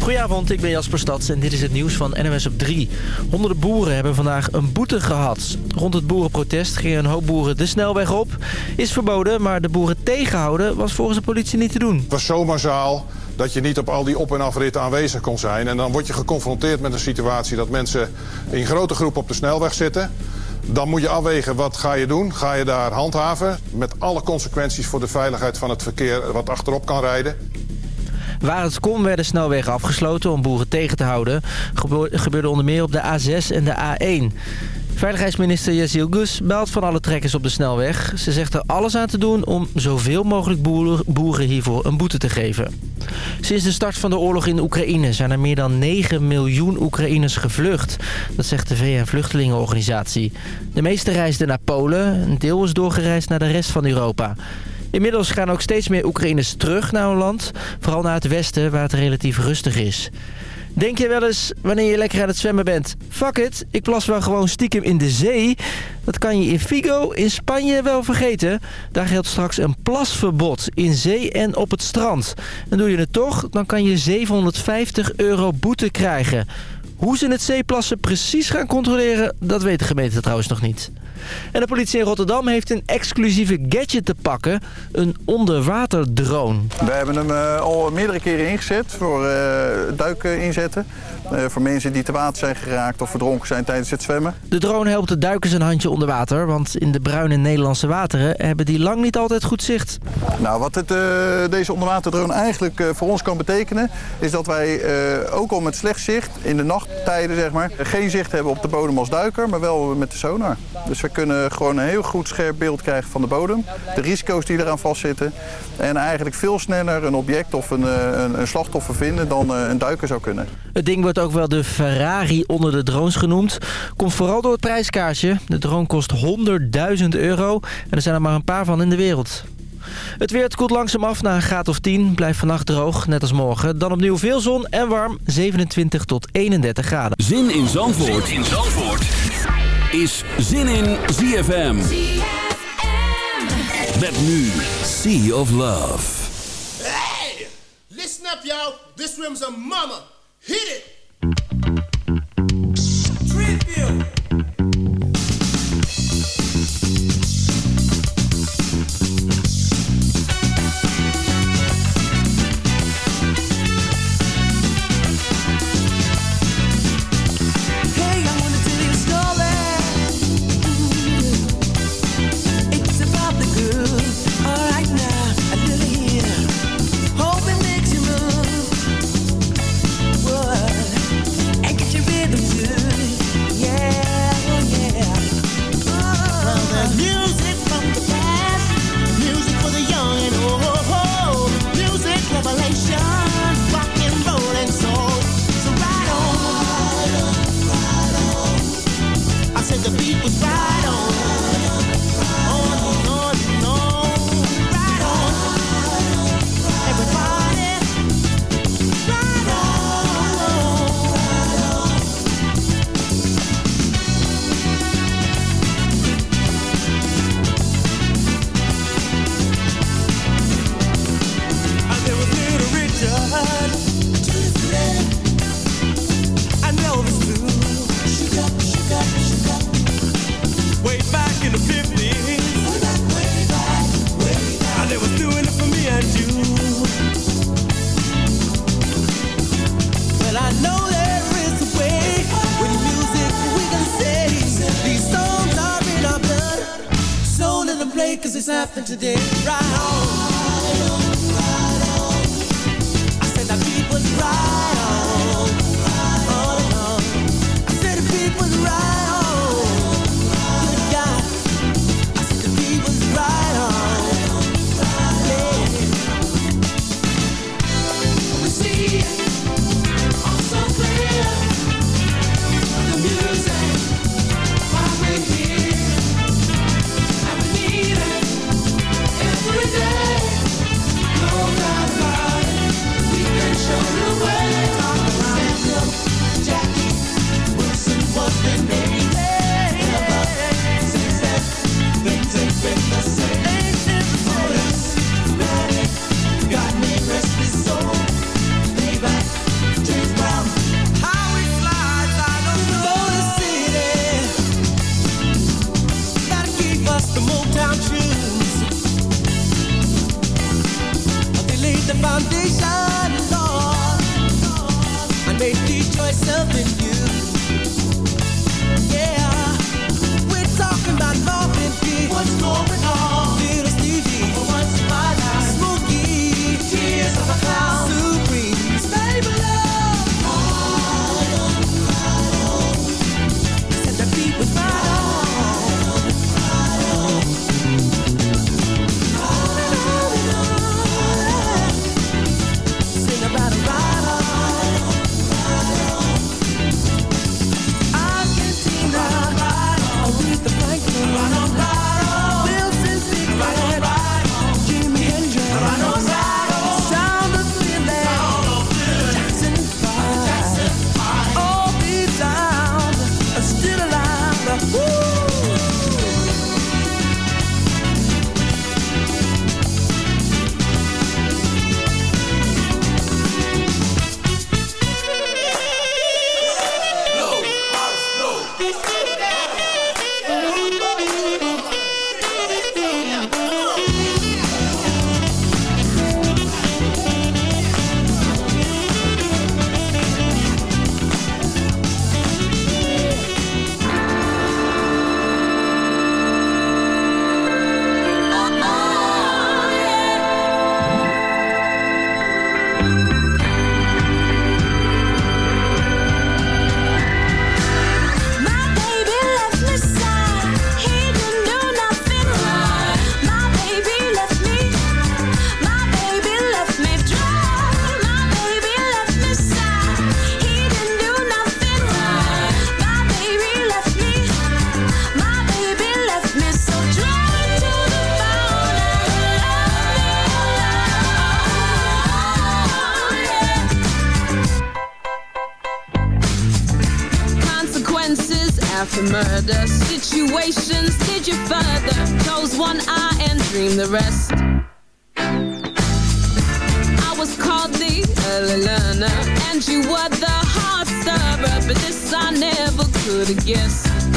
Goedenavond, ik ben Jasper Stads en dit is het nieuws van NMS op 3. Honderden boeren hebben vandaag een boete gehad. Rond het boerenprotest gingen een hoop boeren de snelweg op. Is verboden, maar de boeren tegenhouden was volgens de politie niet te doen. Het was zo massaal dat je niet op al die op- en afritten aanwezig kon zijn. En dan word je geconfronteerd met een situatie dat mensen in grote groepen op de snelweg zitten. Dan moet je afwegen wat ga je doen. Ga je daar handhaven met alle consequenties voor de veiligheid van het verkeer wat achterop kan rijden. Waar het kon werden snelwegen afgesloten om boeren tegen te houden. Gebeurde onder meer op de A6 en de A1. Veiligheidsminister Yasil Gus belt van alle trekkers op de snelweg. Ze zegt er alles aan te doen om zoveel mogelijk boeren, boeren hiervoor een boete te geven. Sinds de start van de oorlog in Oekraïne zijn er meer dan 9 miljoen Oekraïners gevlucht. Dat zegt de VN-vluchtelingenorganisatie. De meeste reisden naar Polen, een deel is doorgereisd naar de rest van Europa. Inmiddels gaan ook steeds meer Oekraïners terug naar hun land. Vooral naar het westen, waar het relatief rustig is. Denk je wel eens, wanneer je lekker aan het zwemmen bent... Fuck it, ik plas wel gewoon stiekem in de zee. Dat kan je in Vigo, in Spanje wel vergeten. Daar geldt straks een plasverbod in zee en op het strand. En doe je het toch, dan kan je 750 euro boete krijgen. Hoe ze het zeeplassen precies gaan controleren, dat weet de gemeente trouwens nog niet. En de politie in Rotterdam heeft een exclusieve gadget te pakken. Een onderwaterdrone. We hebben hem eh, al meerdere keren ingezet voor eh, duiken inzetten. Eh, voor mensen die te water zijn geraakt of verdronken zijn tijdens het zwemmen. De drone helpt de duikers een handje onder water. Want in de bruine Nederlandse wateren hebben die lang niet altijd goed zicht. Nou, wat het, eh, deze onderwaterdrone eigenlijk eh, voor ons kan betekenen... is dat wij ook al met slecht zicht, in de nachttijden zeg maar... geen zicht hebben op de bodem als duiker, maar wel met de sonar. Dus we kunnen gewoon een heel goed scherp beeld krijgen van de bodem. De risico's die eraan vastzitten. En eigenlijk veel sneller een object of een, een, een slachtoffer vinden dan een duiker zou kunnen. Het ding wordt ook wel de Ferrari onder de drones genoemd. Komt vooral door het prijskaartje. De drone kost 100.000 euro en er zijn er maar een paar van in de wereld. Het weer het koelt langzaam af naar een graad of 10. Blijft vannacht droog, net als morgen. Dan opnieuw veel zon en warm, 27 tot 31 graden. Zin in Zandvoort, in Zandvoort. is Zin in ZFM. Met nu Sea of Love. Hey! Listen up, y'all. This room's a mama. Hit it! Mm-hmm. you were the hard but this I never could have guessed.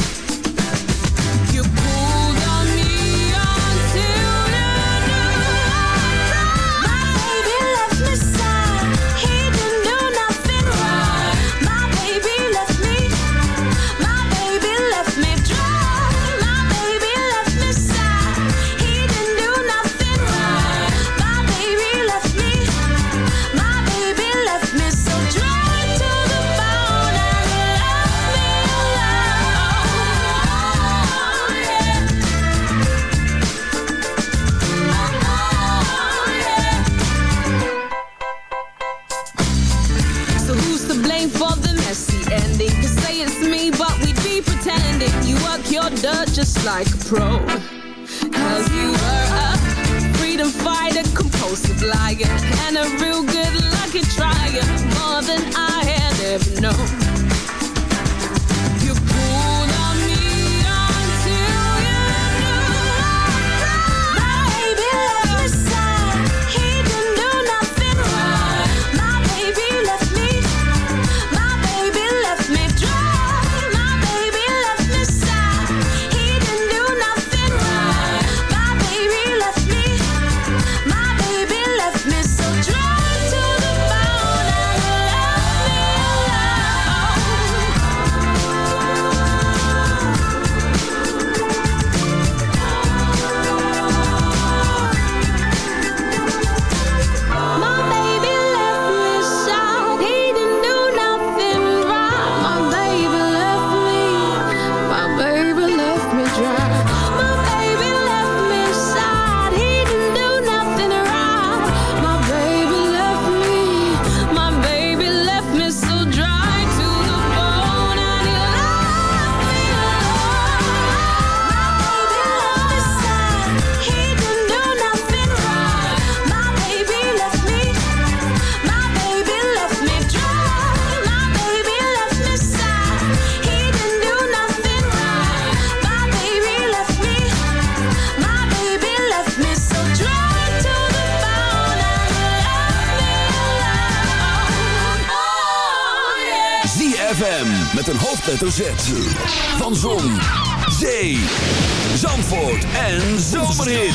hoofdletter Van Zon, Zee, Zandvoort en Zomerhit.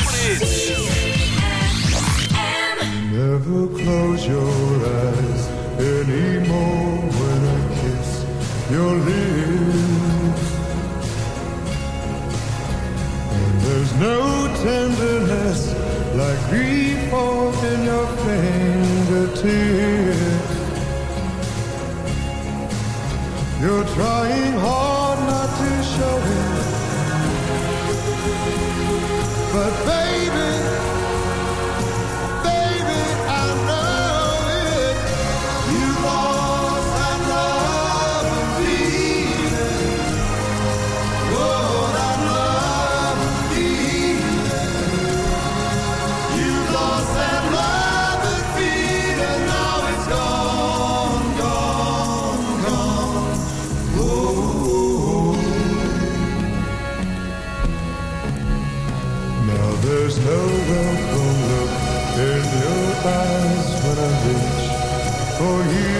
Never close your eyes anymore when I kiss your lips. And there's no tenderness like grief. for you.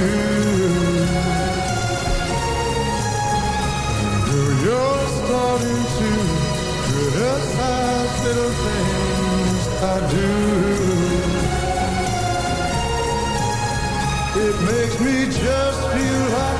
Girl, you're starting to criticize little things I do. It makes me just feel like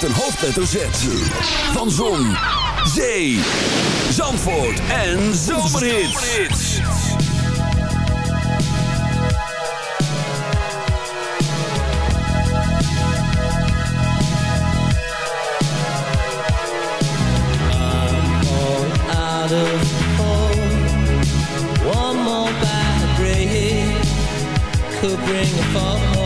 met een hoofdletter Z. Van Zon, Zee, Zandvoort en Zomerhits. out of hope One more bad break could bring a fall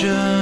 passion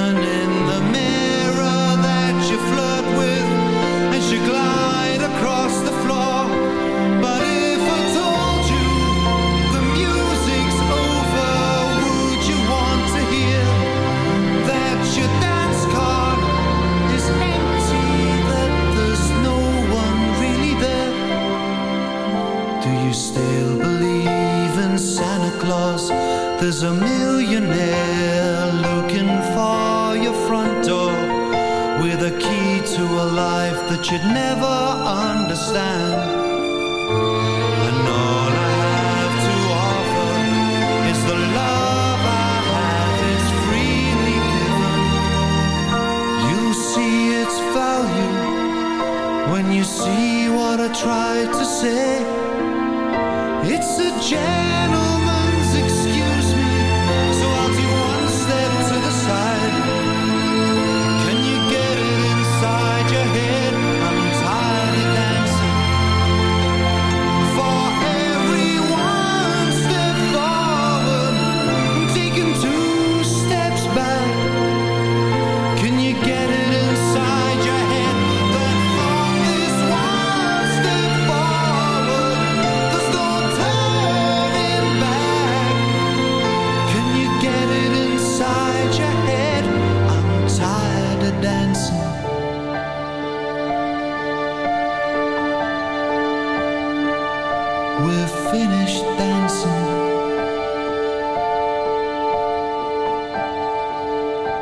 dansen.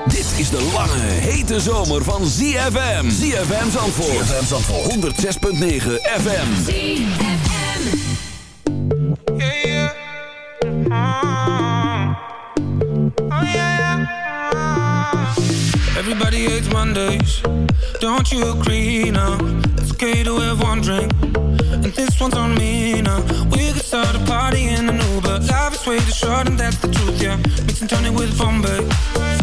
Dit is de lange, hete zomer van ZFM. ZFM Zandvoort. ZFM Zandvoort. 106.9 FM. ZFM. Yeah, yeah. Ah. Oh, yeah, yeah. Everybody hates Mondays. Don't you agree now? It's okay to have one drink. And this one's on me now. We can start a way too short, and that's the truth, yeah. Mix and Tony with Bombay.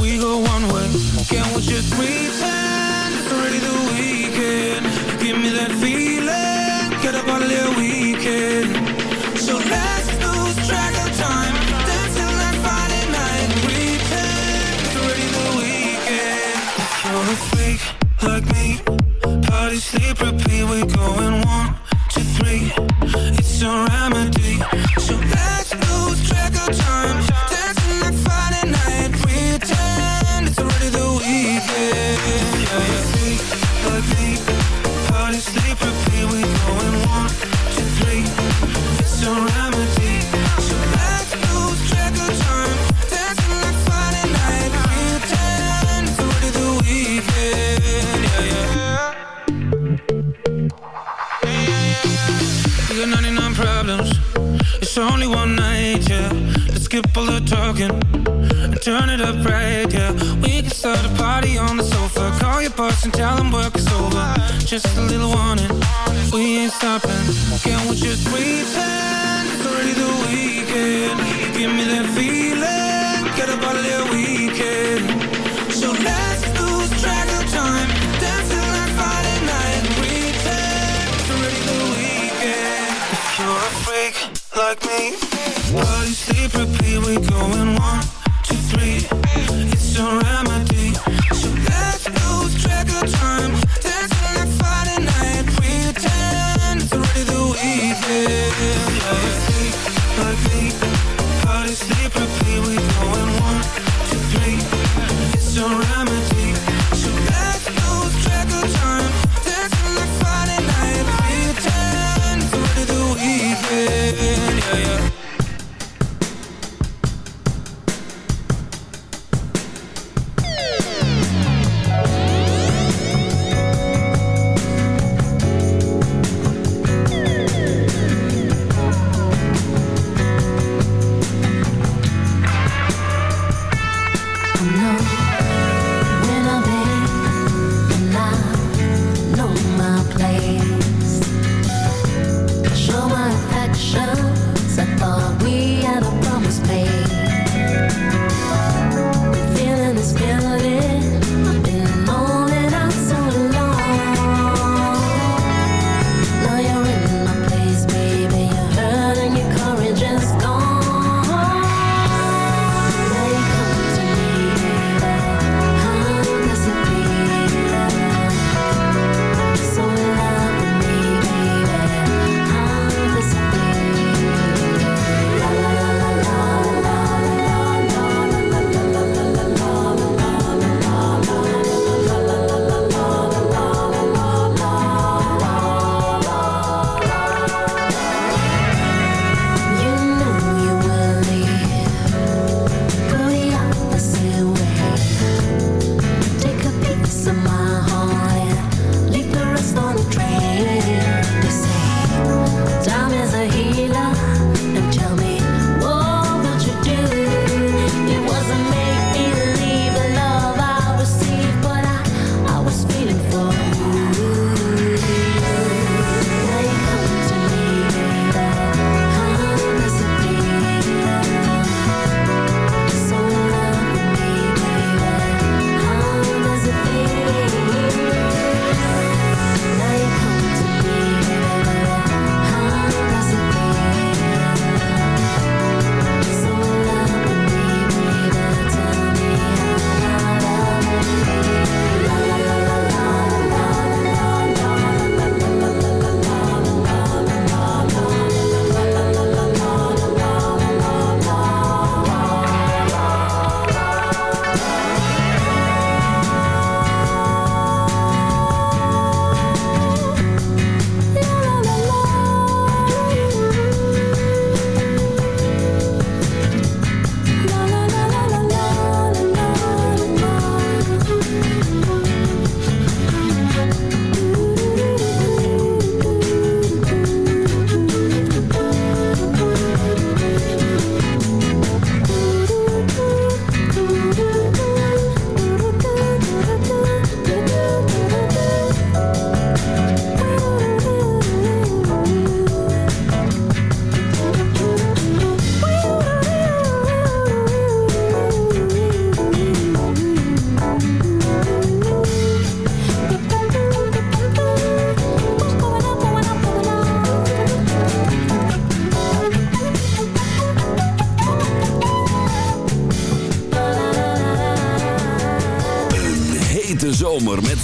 We go one way. Can we just pretend it's already the weekend? Give me that feeling. Get up on the weekend. Just a little warning, we ain't stopping. Can we just pretend it's already the weekend? Give me that feeling, get up out of weekend. So let's lose track of time. Dancing like Friday night. Pretend it's already the weekend. If you're a freak like me, body sleep repeat. We going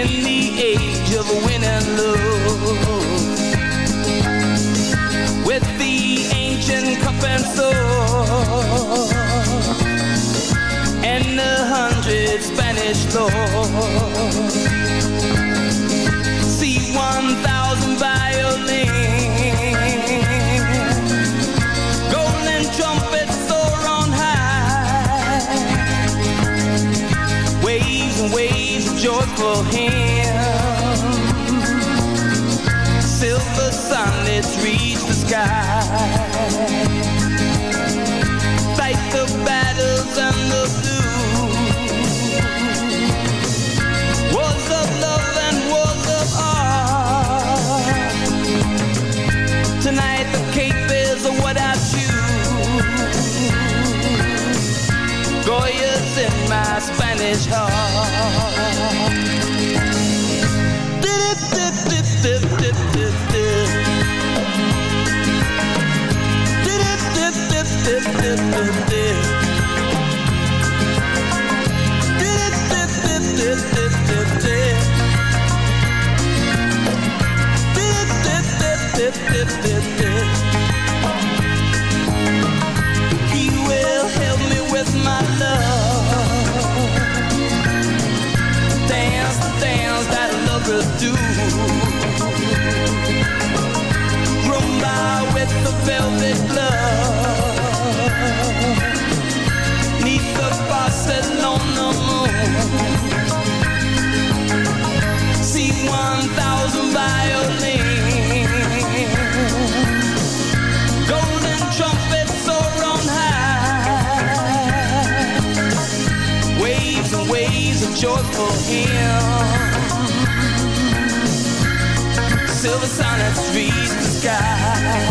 in the age of win and lose. With the ancient cup and sword and the hundred Spanish lords. See one thousand violins, golden trumpets high, waves and waves joyful hymns. Silver sunlets reach the sky. Fight the battles and the Spanish heart. Lovers do. Rumba with the velvet glove. Neath the Barcelona moon. See one thousand violins. Golden trumpets on high. Waves and waves of joyful hymns. Silver sonnets reach the sky.